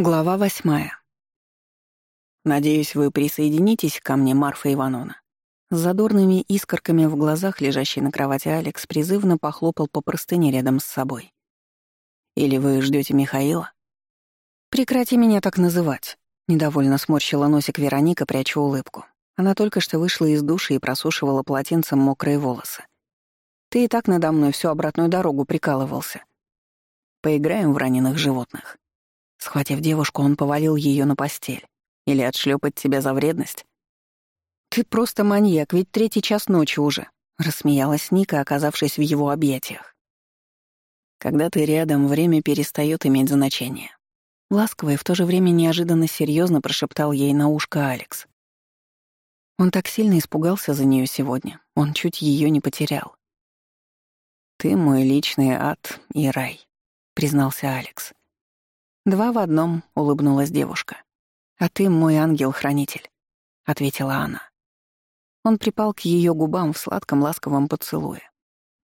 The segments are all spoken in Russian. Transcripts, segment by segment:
Глава восьмая. «Надеюсь, вы присоединитесь ко мне, Марфа Ивановна». С задорными искорками в глазах лежащий на кровати Алекс призывно похлопал по простыне рядом с собой. «Или вы ждете Михаила?» «Прекрати меня так называть», — недовольно сморщила носик Вероника, пряча улыбку. Она только что вышла из души и просушивала полотенцем мокрые волосы. «Ты и так надо мной всю обратную дорогу прикалывался. Поиграем в раненых животных». Схватив девушку, он повалил ее на постель. Или отшлепать тебя за вредность? «Ты просто маньяк, ведь третий час ночи уже», — рассмеялась Ника, оказавшись в его объятиях. «Когда ты рядом, время перестает иметь значение». Ласково и в то же время неожиданно серьезно прошептал ей на ушко Алекс. Он так сильно испугался за нее сегодня, он чуть ее не потерял. «Ты мой личный ад и рай», — признался Алекс. «Два в одном», — улыбнулась девушка. «А ты мой ангел-хранитель», — ответила она. Он припал к ее губам в сладком ласковом поцелуе.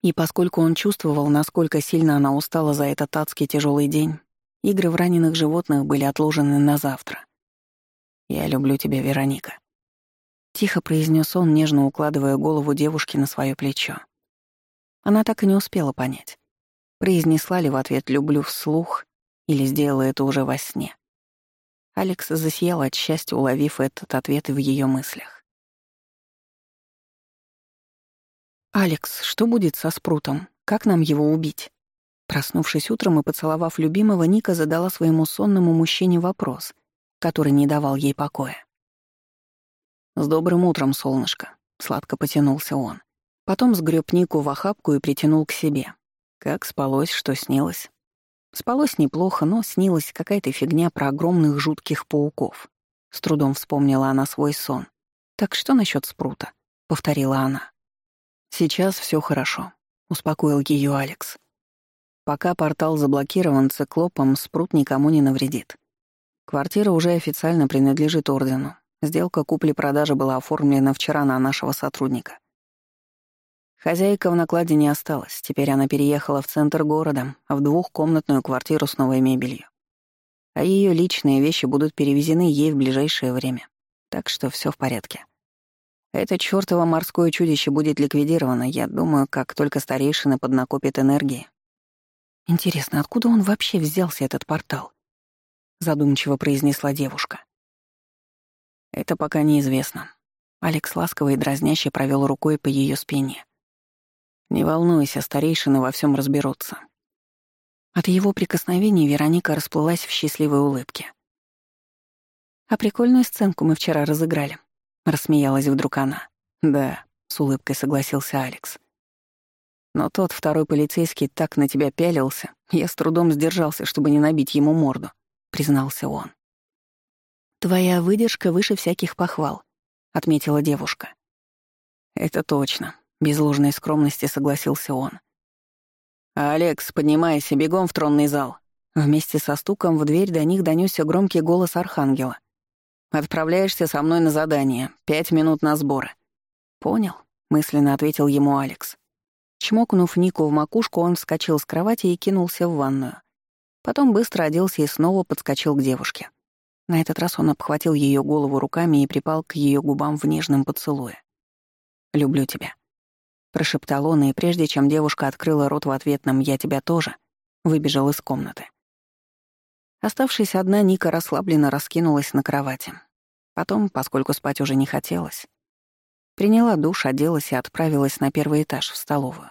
И поскольку он чувствовал, насколько сильно она устала за этот адский тяжелый день, игры в раненых животных были отложены на завтра. «Я люблю тебя, Вероника», — тихо произнес он, нежно укладывая голову девушки на свое плечо. Она так и не успела понять, произнесла ли в ответ «люблю» вслух или сделала это уже во сне. Алекс засиял от счастья, уловив этот ответ в ее мыслях. «Алекс, что будет со Спрутом? Как нам его убить?» Проснувшись утром и поцеловав любимого, Ника задала своему сонному мужчине вопрос, который не давал ей покоя. «С добрым утром, солнышко!» — сладко потянулся он. Потом сгреб Нику в охапку и притянул к себе. «Как спалось, что снилось?» Спалось неплохо, но снилась какая-то фигня про огромных жутких пауков. С трудом вспомнила она свой сон. «Так что насчет спрута?» — повторила она. «Сейчас все хорошо», — успокоил ее Алекс. «Пока портал заблокирован циклопом, спрут никому не навредит. Квартира уже официально принадлежит Ордену. Сделка купли-продажи была оформлена вчера на нашего сотрудника. Хозяйка в накладе не осталась, теперь она переехала в центр города, а в двухкомнатную квартиру с новой мебелью. А ее личные вещи будут перевезены ей в ближайшее время. Так что все в порядке. Это чёртово морское чудище будет ликвидировано, я думаю, как только старейшина поднакопит энергии. Интересно, откуда он вообще взялся, этот портал? Задумчиво произнесла девушка. Это пока неизвестно. Алекс ласково и дразняще провел рукой по ее спине. Не волнуйся, старейшины во всем разберутся. От его прикосновений Вероника расплылась в счастливой улыбке. «А прикольную сценку мы вчера разыграли», — рассмеялась вдруг она. «Да», — с улыбкой согласился Алекс. «Но тот второй полицейский так на тебя пялился, я с трудом сдержался, чтобы не набить ему морду», — признался он. «Твоя выдержка выше всяких похвал», — отметила девушка. «Это точно. Без ложной скромности согласился он. «Алекс, поднимайся, бегом в тронный зал!» Вместе со стуком в дверь до них донёсся громкий голос Архангела. «Отправляешься со мной на задание. Пять минут на сборы». «Понял», — мысленно ответил ему Алекс. Чмокнув Нику в макушку, он вскочил с кровати и кинулся в ванную. Потом быстро оделся и снова подскочил к девушке. На этот раз он обхватил её голову руками и припал к её губам в нежном поцелуе. «Люблю тебя», Прошептал он, и прежде чем девушка открыла рот в ответном «я тебя тоже», выбежал из комнаты. Оставшись одна, Ника расслабленно раскинулась на кровати. Потом, поскольку спать уже не хотелось, приняла душ, оделась и отправилась на первый этаж в столовую.